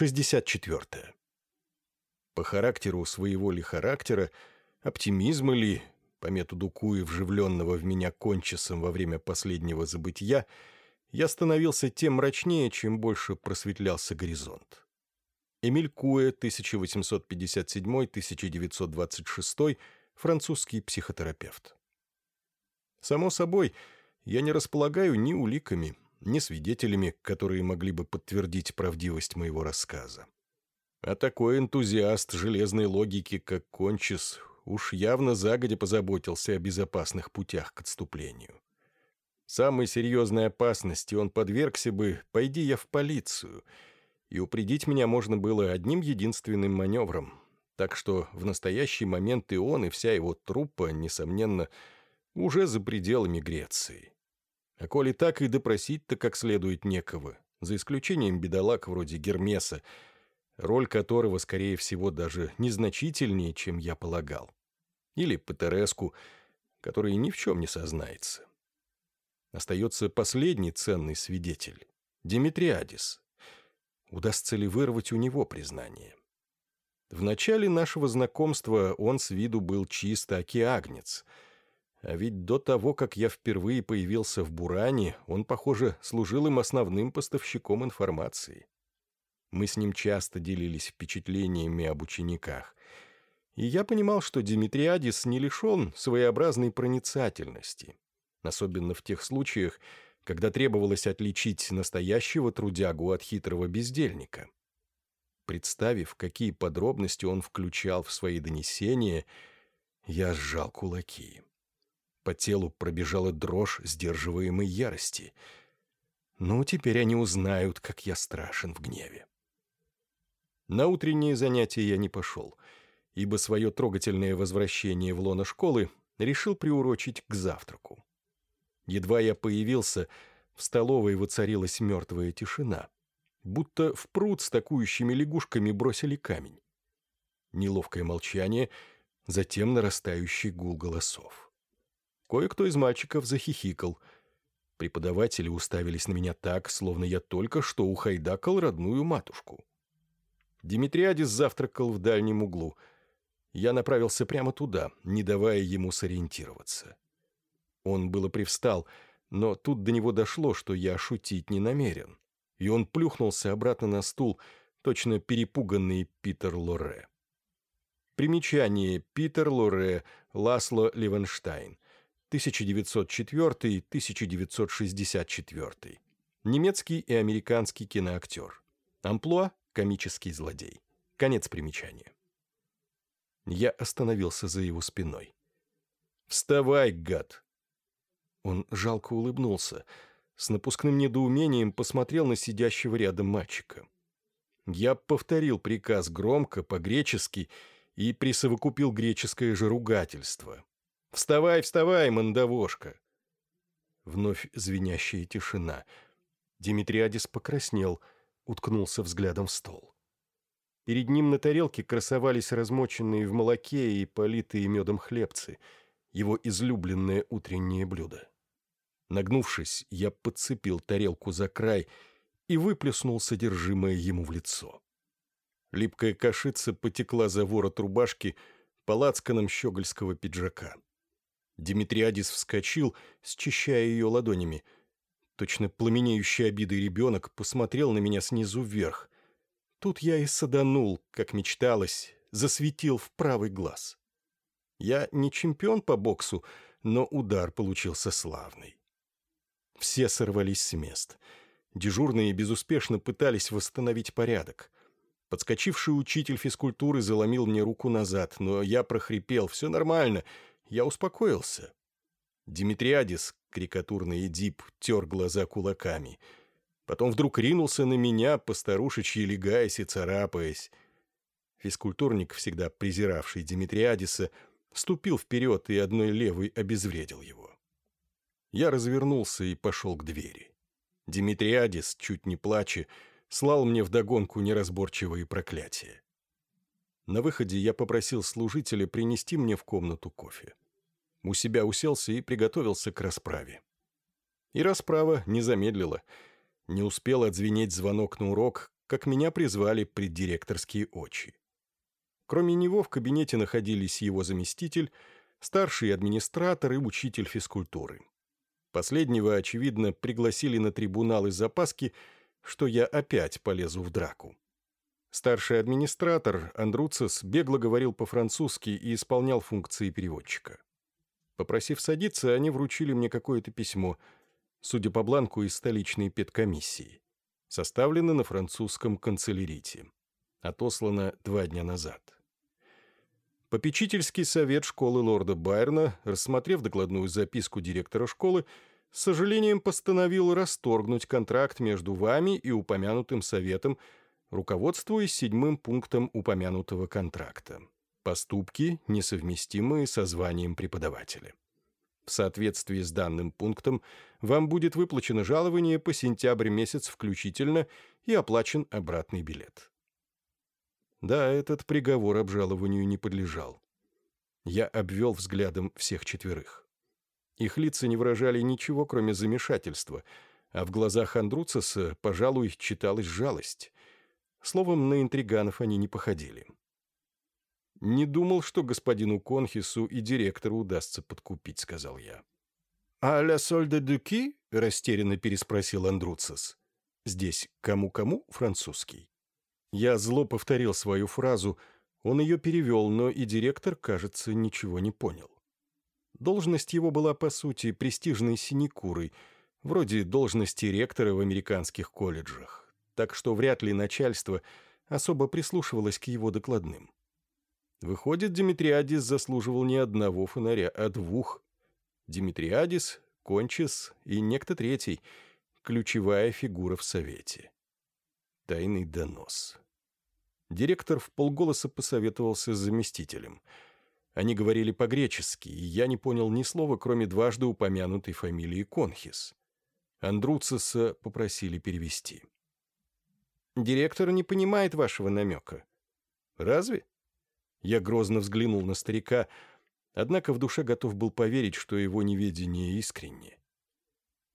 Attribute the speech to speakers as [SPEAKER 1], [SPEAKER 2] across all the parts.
[SPEAKER 1] 64. По характеру своего ли характера, оптимизма ли, по методу Куи, вживленного в меня кончисом во время последнего забытия, я становился тем мрачнее, чем больше просветлялся горизонт. Эмиль Куэ, 1857-1926, французский психотерапевт. Само собой, я не располагаю ни уликами, ни свидетелями, которые могли бы подтвердить правдивость моего рассказа. А такой энтузиаст железной логики, как Кончис, уж явно загодя позаботился о безопасных путях к отступлению. Самой серьезной опасности он подвергся бы, пойди я в полицию, и упредить меня можно было одним единственным маневром, так что в настоящий момент и он, и вся его труппа, несомненно, уже за пределами Греции. А коли так и допросить-то как следует некого, за исключением бедолаг вроде Гермеса, роль которого, скорее всего, даже незначительнее, чем я полагал. Или Патереску, который ни в чем не сознается. Остается последний ценный свидетель — Димитриадис. Удастся ли вырвать у него признание? В начале нашего знакомства он с виду был чисто океагнец — а ведь до того, как я впервые появился в Буране, он, похоже, служил им основным поставщиком информации. Мы с ним часто делились впечатлениями об учениках. И я понимал, что Димитриадис не лишен своеобразной проницательности, особенно в тех случаях, когда требовалось отличить настоящего трудягу от хитрого бездельника. Представив, какие подробности он включал в свои донесения, я сжал кулаки. По телу пробежала дрожь сдерживаемой ярости. Ну, теперь они узнают, как я страшен в гневе. На утренние занятия я не пошел, ибо свое трогательное возвращение в лоно школы решил приурочить к завтраку. Едва я появился, в столовой воцарилась мертвая тишина, будто в пруд с такующими лягушками бросили камень. Неловкое молчание, затем нарастающий гул голосов. Кое-кто из мальчиков захихикал. Преподаватели уставились на меня так, словно я только что ухайдакал родную матушку. Димитриадис завтракал в дальнем углу. Я направился прямо туда, не давая ему сориентироваться. Он было привстал, но тут до него дошло, что я шутить не намерен. И он плюхнулся обратно на стул, точно перепуганный Питер Лоре. Примечание Питер Лоре, Ласло Левенштайн – 1904-1964. Немецкий и американский киноактер. Амплуа – комический злодей. Конец примечания. Я остановился за его спиной. «Вставай, гад!» Он жалко улыбнулся, с напускным недоумением посмотрел на сидящего рядом мальчика. Я повторил приказ громко, по-гречески, и присовокупил греческое же ругательство. «Вставай, вставай, мандавошка!» Вновь звенящая тишина. Димитриадис покраснел, уткнулся взглядом в стол. Перед ним на тарелке красовались размоченные в молоке и политые медом хлебцы, его излюбленное утреннее блюдо. Нагнувшись, я подцепил тарелку за край и выплеснул содержимое ему в лицо. Липкая кашица потекла за ворот рубашки по лацканам щегольского пиджака. Димитриадис вскочил, счищая ее ладонями. Точно пламенеющий обидой ребенок посмотрел на меня снизу вверх. Тут я и саданул, как мечталось, засветил в правый глаз. Я не чемпион по боксу, но удар получился славный. Все сорвались с мест. Дежурные безуспешно пытались восстановить порядок. Подскочивший учитель физкультуры заломил мне руку назад, но я прохрипел «все нормально», я успокоился. Димитриадис, карикатурный Эдип, тер глаза кулаками. Потом вдруг ринулся на меня, постарушечьи легаясь и царапаясь. Физкультурник, всегда презиравший Димитриадиса, ступил вперед и одной левой обезвредил его. Я развернулся и пошел к двери. Димитриадис, чуть не плача, слал мне вдогонку неразборчивые проклятия. На выходе я попросил служителя принести мне в комнату кофе. У себя уселся и приготовился к расправе. И расправа не замедлила. Не успел отзвенеть звонок на урок, как меня призвали преддиректорские очи. Кроме него в кабинете находились его заместитель, старший администратор и учитель физкультуры. Последнего, очевидно, пригласили на трибунал из запаски, что я опять полезу в драку. Старший администратор, Андруцис, бегло говорил по-французски и исполнял функции переводчика. Попросив садиться, они вручили мне какое-то письмо, судя по бланку из столичной педкомиссии. Составлено на французском канцелярите. Отослано два дня назад. Попечительский совет школы лорда Байрона, рассмотрев докладную записку директора школы, с сожалением постановил расторгнуть контракт между вами и упомянутым советом, руководствуясь седьмым пунктом упомянутого контракта. Поступки, несовместимые со званием преподавателя. В соответствии с данным пунктом вам будет выплачено жалование по сентябрь месяц включительно и оплачен обратный билет. Да, этот приговор обжалованию не подлежал. Я обвел взглядом всех четверых. Их лица не выражали ничего, кроме замешательства, а в глазах Андруцеса, пожалуй, читалась жалость. Словом, на интриганов они не походили. «Не думал, что господину Конхису и директору удастся подкупить», — сказал я. «А ля соль дюки?» — растерянно переспросил Андруцес. «Здесь кому-кому французский?» Я зло повторил свою фразу, он ее перевел, но и директор, кажется, ничего не понял. Должность его была, по сути, престижной синекурой, вроде должности ректора в американских колледжах, так что вряд ли начальство особо прислушивалось к его докладным. Выходит, Димитриадис заслуживал не одного фонаря, а двух. Димитриадис, Кончис и некто третий, ключевая фигура в Совете. Тайный донос. Директор в полголоса посоветовался с заместителем. Они говорили по-гречески, и я не понял ни слова, кроме дважды упомянутой фамилии Конхис. Андруцеса попросили перевести. «Директор не понимает вашего намека». «Разве?» Я грозно взглянул на старика, однако в душе готов был поверить, что его неведение искренне.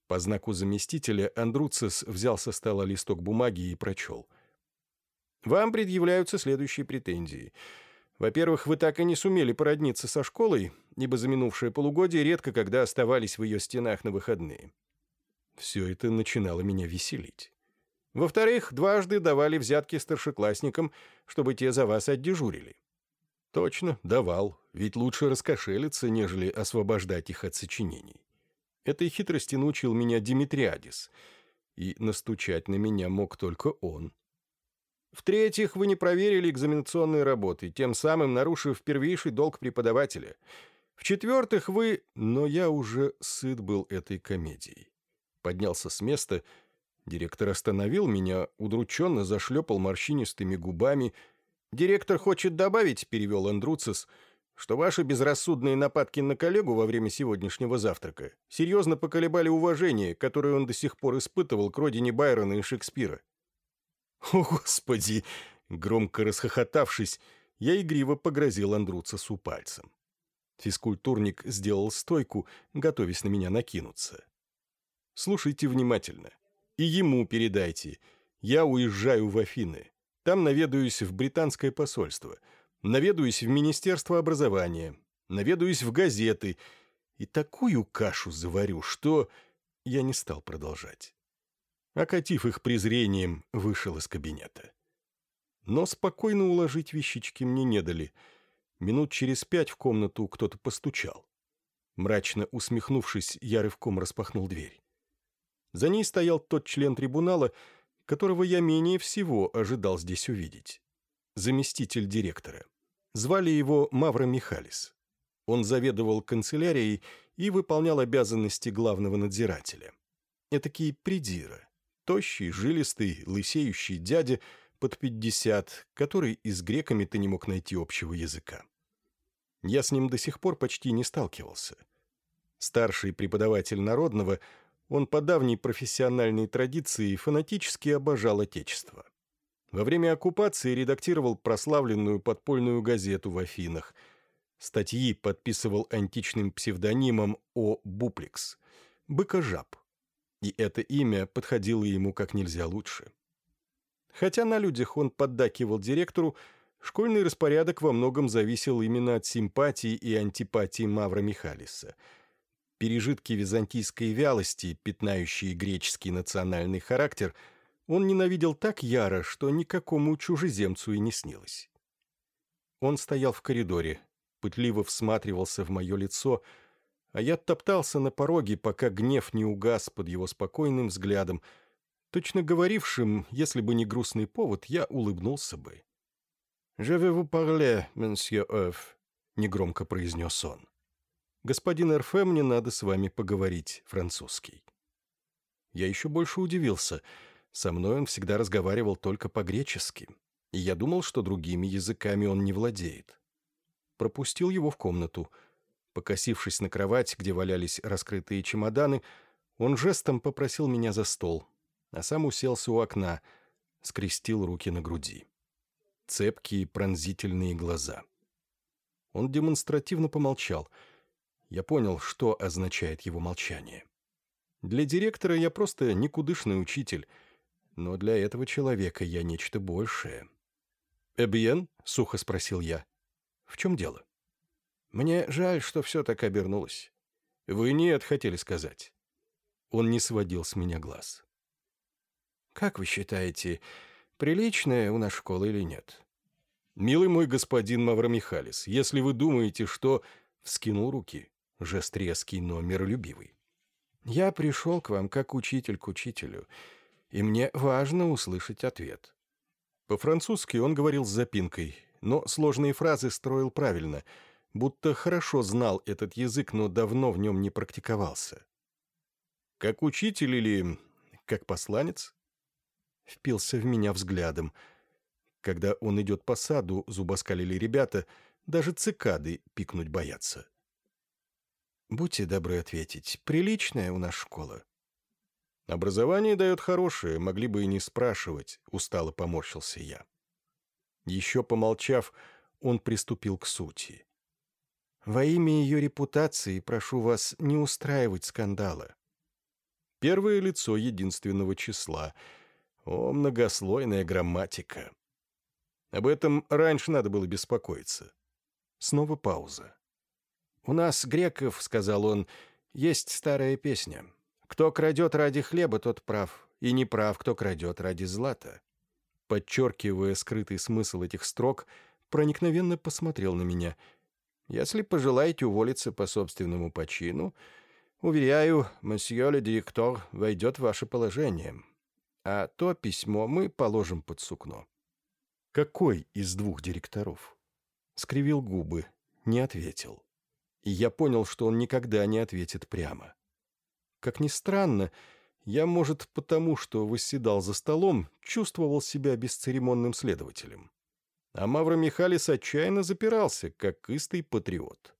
[SPEAKER 1] По знаку заместителя Андруцес взял со стола листок бумаги и прочел. Вам предъявляются следующие претензии. Во-первых, вы так и не сумели породниться со школой, ибо за минувшее полугодие редко когда оставались в ее стенах на выходные. Все это начинало меня веселить. Во-вторых, дважды давали взятки старшеклассникам, чтобы те за вас отдежурили. Точно, давал, ведь лучше раскошелиться, нежели освобождать их от сочинений. Этой хитрости научил меня Димитриадис, и настучать на меня мог только он. В-третьих, вы не проверили экзаменационные работы, тем самым нарушив первейший долг преподавателя. В-четвертых, вы... Но я уже сыт был этой комедией. Поднялся с места, директор остановил меня, удрученно зашлепал морщинистыми губами. «Директор хочет добавить», — перевел Андруцис, что ваши безрассудные нападки на коллегу во время сегодняшнего завтрака серьезно поколебали уважение, которое он до сих пор испытывал к родине Байрона и Шекспира. «О, Господи!» Громко расхохотавшись, я игриво погрозил Андруцесу пальцем. Физкультурник сделал стойку, готовясь на меня накинуться. «Слушайте внимательно. И ему передайте. Я уезжаю в Афины. Там наведаюсь в британское посольство. Наведаюсь в Министерство образования. Наведаюсь в газеты. И такую кашу заварю, что...» Я не стал продолжать окатив их презрением, вышел из кабинета. Но спокойно уложить вещички мне не дали. Минут через пять в комнату кто-то постучал. Мрачно усмехнувшись, я рывком распахнул дверь. За ней стоял тот член трибунала, которого я менее всего ожидал здесь увидеть. Заместитель директора. Звали его Мавро Михалис. Он заведовал канцелярией и выполнял обязанности главного надзирателя. Этакий придира. Тощий, жилистый, лысеющий дядя под пятьдесят, который и с греками ты не мог найти общего языка. Я с ним до сих пор почти не сталкивался. Старший преподаватель народного, он по давней профессиональной традиции фанатически обожал Отечество. Во время оккупации редактировал прославленную подпольную газету в Афинах. Статьи подписывал античным псевдонимом О. Буплекс, быкожаб и это имя подходило ему как нельзя лучше. Хотя на людях он поддакивал директору, школьный распорядок во многом зависел именно от симпатии и антипатии Мавра Михалиса. Пережитки византийской вялости, пятнающие греческий национальный характер, он ненавидел так яро, что никакому чужеземцу и не снилось. Он стоял в коридоре, пытливо всматривался в мое лицо, а я топтался на пороге, пока гнев не угас под его спокойным взглядом, точно говорившим, если бы не грустный повод, я улыбнулся бы. «Je vais vous parler, monsieur Эф», — негромко произнес он. «Господин Эрфе, мне надо с вами поговорить, французский». Я еще больше удивился. Со мной он всегда разговаривал только по-гречески, и я думал, что другими языками он не владеет. Пропустил его в комнату. Покосившись на кровать, где валялись раскрытые чемоданы, он жестом попросил меня за стол, а сам уселся у окна, скрестил руки на груди цепкие пронзительные глаза. Он демонстративно помолчал. Я понял, что означает его молчание. Для директора я просто никудышный учитель, но для этого человека я нечто большее. «Эбьен?» — сухо спросил я. «В чем дело?» «Мне жаль, что все так обернулось. Вы нет, хотели сказать». Он не сводил с меня глаз. «Как вы считаете, Приличная у нас школа или нет? Милый мой господин Мавромихалис, если вы думаете, что... Вскинул руки. Жест резкий, но миролюбивый. Я пришел к вам как учитель к учителю, и мне важно услышать ответ. По-французски он говорил с запинкой, но сложные фразы строил правильно, будто хорошо знал этот язык, но давно в нем не практиковался. Как учитель или как посланец? впился в меня взглядом. Когда он идет по саду, зубоскалили ребята, даже цикады пикнуть боятся. «Будьте добры ответить, приличная у нас школа?» «Образование дает хорошее, могли бы и не спрашивать», — устало поморщился я. Еще помолчав, он приступил к сути. «Во имя ее репутации прошу вас не устраивать скандала». Первое лицо единственного числа — о, многослойная грамматика. Об этом раньше надо было беспокоиться. Снова пауза. «У нас, греков, — сказал он, — есть старая песня. Кто крадет ради хлеба, тот прав, и не прав, кто крадет ради злата». Подчеркивая скрытый смысл этих строк, проникновенно посмотрел на меня. «Если пожелаете уволиться по собственному почину, уверяю, месье ле директор войдет в ваше положение а то письмо мы положим под сукно». «Какой из двух директоров?» Скривил губы, не ответил. И я понял, что он никогда не ответит прямо. Как ни странно, я, может, потому что восседал за столом, чувствовал себя бесцеремонным следователем. А Мавро Михалис отчаянно запирался, как истый патриот.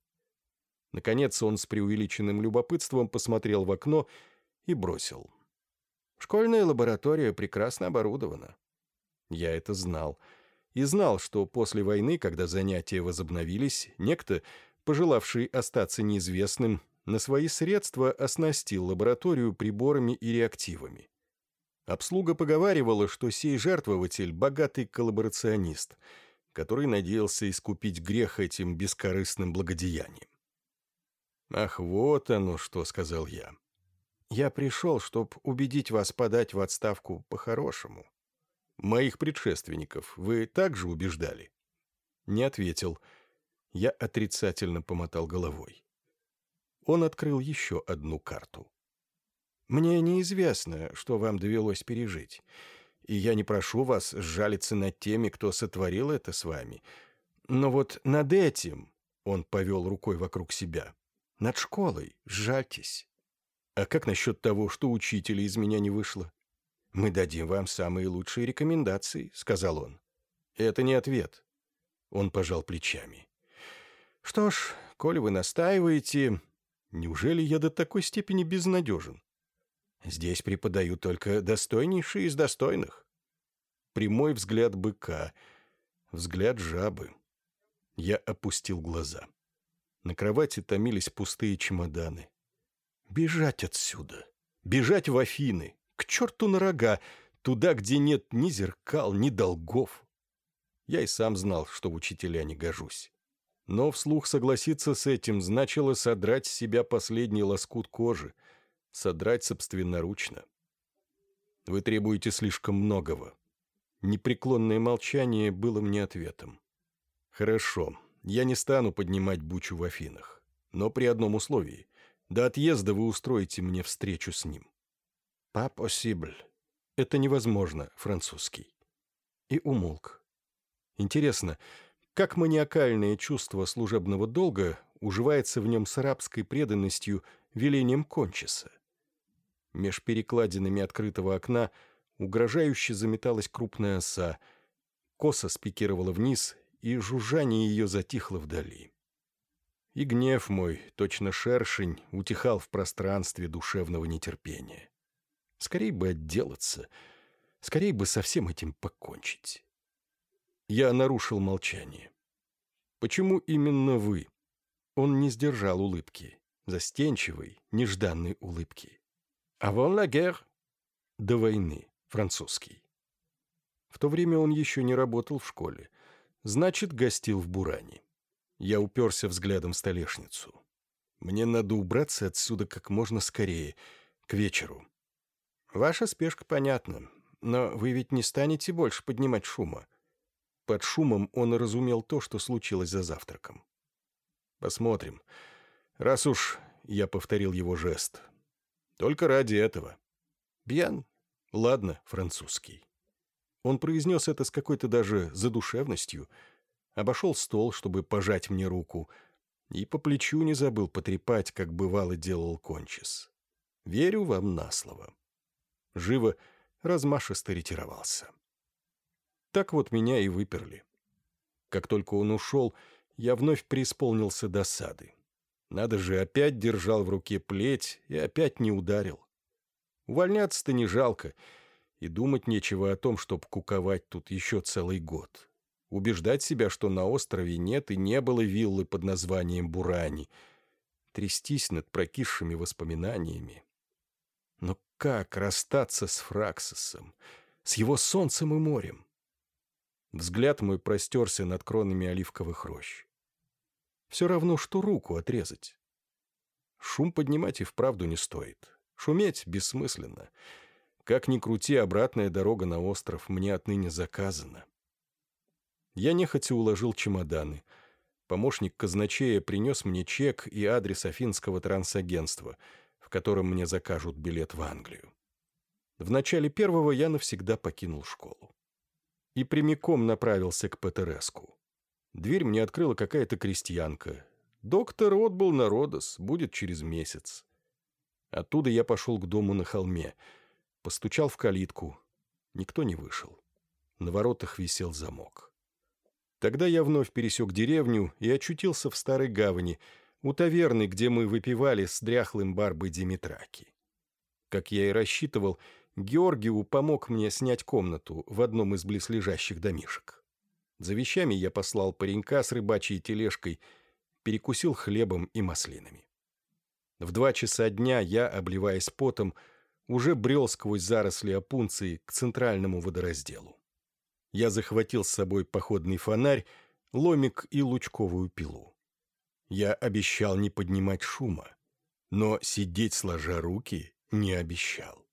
[SPEAKER 1] Наконец он с преувеличенным любопытством посмотрел в окно и бросил. Школьная лаборатория прекрасно оборудована. Я это знал. И знал, что после войны, когда занятия возобновились, некто, пожелавший остаться неизвестным, на свои средства оснастил лабораторию приборами и реактивами. Обслуга поговаривала, что сей жертвователь – богатый коллаборационист, который надеялся искупить грех этим бескорыстным благодеянием. «Ах, вот оно что», — сказал я. Я пришел, чтобы убедить вас подать в отставку по-хорошему. Моих предшественников вы также убеждали?» Не ответил. Я отрицательно помотал головой. Он открыл еще одну карту. «Мне неизвестно, что вам довелось пережить, и я не прошу вас сжалиться над теми, кто сотворил это с вами. Но вот над этим...» — он повел рукой вокруг себя. «Над школой сжальтесь». А как насчет того, что учителя из меня не вышло? Мы дадим вам самые лучшие рекомендации, сказал он. Это не ответ. Он пожал плечами. Что ж, коли вы настаиваете, неужели я до такой степени безнадежен? Здесь преподаю только достойнейшие из достойных. Прямой взгляд быка, взгляд жабы. Я опустил глаза. На кровати томились пустые чемоданы. Бежать отсюда. Бежать в Афины. К черту на рога. Туда, где нет ни зеркал, ни долгов. Я и сам знал, что в учителя не гожусь. Но вслух согласиться с этим значило содрать с себя последний лоскут кожи, содрать собственноручно. Вы требуете слишком многого. Непреклонное молчание было мне ответом. Хорошо, я не стану поднимать бучу в Афинах, но при одном условии. До отъезда вы устроите мне встречу с ним. «Pas possible». Это невозможно, французский. И умолк. Интересно, как маниакальное чувство служебного долга уживается в нем с арабской преданностью велением кончиса? Меж перекладинами открытого окна угрожающе заметалась крупная оса, коса спикировала вниз, и жужжание ее затихло вдали. И гнев мой, точно шершень, утихал в пространстве душевного нетерпения. Скорей бы отделаться, скорей бы со всем этим покончить. Я нарушил молчание. «Почему именно вы?» Он не сдержал улыбки, застенчивой, нежданной улыбки. «Avant la guerre?» «До войны», французский. В то время он еще не работал в школе, значит, гостил в Буране. Я уперся взглядом в столешницу. Мне надо убраться отсюда как можно скорее, к вечеру. Ваша спешка понятна, но вы ведь не станете больше поднимать шума. Под шумом он разумел то, что случилось за завтраком. Посмотрим. Раз уж я повторил его жест. Только ради этого. Бьян. Ладно, французский. Он произнес это с какой-то даже задушевностью, обошел стол, чтобы пожать мне руку, и по плечу не забыл потрепать, как бывало делал Кончис. Верю вам на слово. Живо, размашисто ретировался. Так вот меня и выперли. Как только он ушел, я вновь преисполнился досады. Надо же, опять держал в руке плеть и опять не ударил. Увольняться-то не жалко, и думать нечего о том, чтоб куковать тут еще целый год. Убеждать себя, что на острове нет и не было виллы под названием Бурани. Трястись над прокисшими воспоминаниями. Но как расстаться с Фраксосом, с его солнцем и морем? Взгляд мой простерся над кронами оливковых рощ. Все равно, что руку отрезать. Шум поднимать и вправду не стоит. Шуметь бессмысленно. Как ни крути, обратная дорога на остров мне отныне заказана. Я нехотя уложил чемоданы. Помощник казначея принес мне чек и адрес афинского трансагентства, в котором мне закажут билет в Англию. В начале первого я навсегда покинул школу и прямиком направился к Петереску. Дверь мне открыла какая-то крестьянка. «Доктор отбыл на Родос, будет через месяц». Оттуда я пошел к дому на холме, постучал в калитку. Никто не вышел. На воротах висел замок. Тогда я вновь пересек деревню и очутился в старой гавани, у таверны, где мы выпивали с дряхлым барбой Димитраки. Как я и рассчитывал, Георгиу помог мне снять комнату в одном из близлежащих домишек. За вещами я послал паренька с рыбачьей тележкой, перекусил хлебом и маслинами. В два часа дня я, обливаясь потом, уже брел сквозь заросли опунции к центральному водоразделу. Я захватил с собой походный фонарь, ломик и лучковую пилу. Я обещал не поднимать шума, но сидеть сложа руки не обещал.